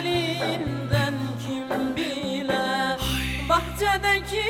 halinden kim bile Bahçedeki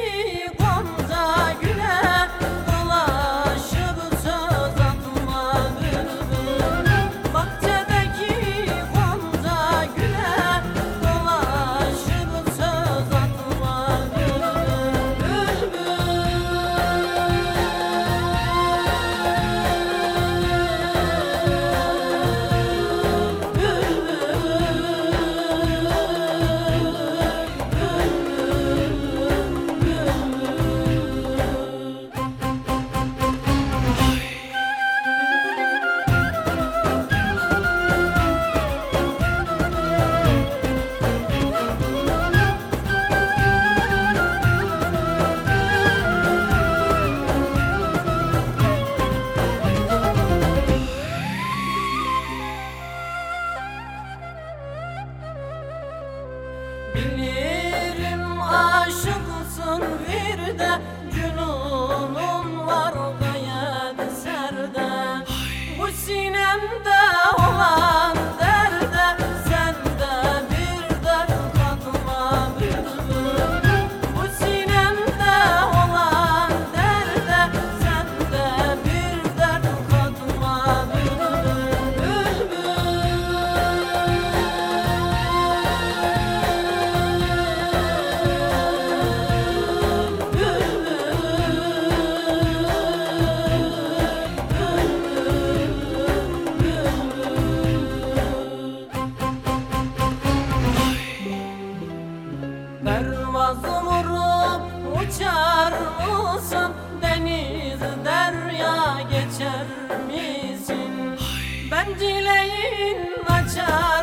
Bilirim aşıksın bir de Ben dileğin açar.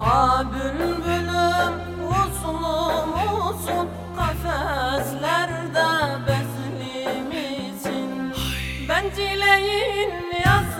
A bülbülüm usulum usul Kafeslerde bezli Ben dileğin yaz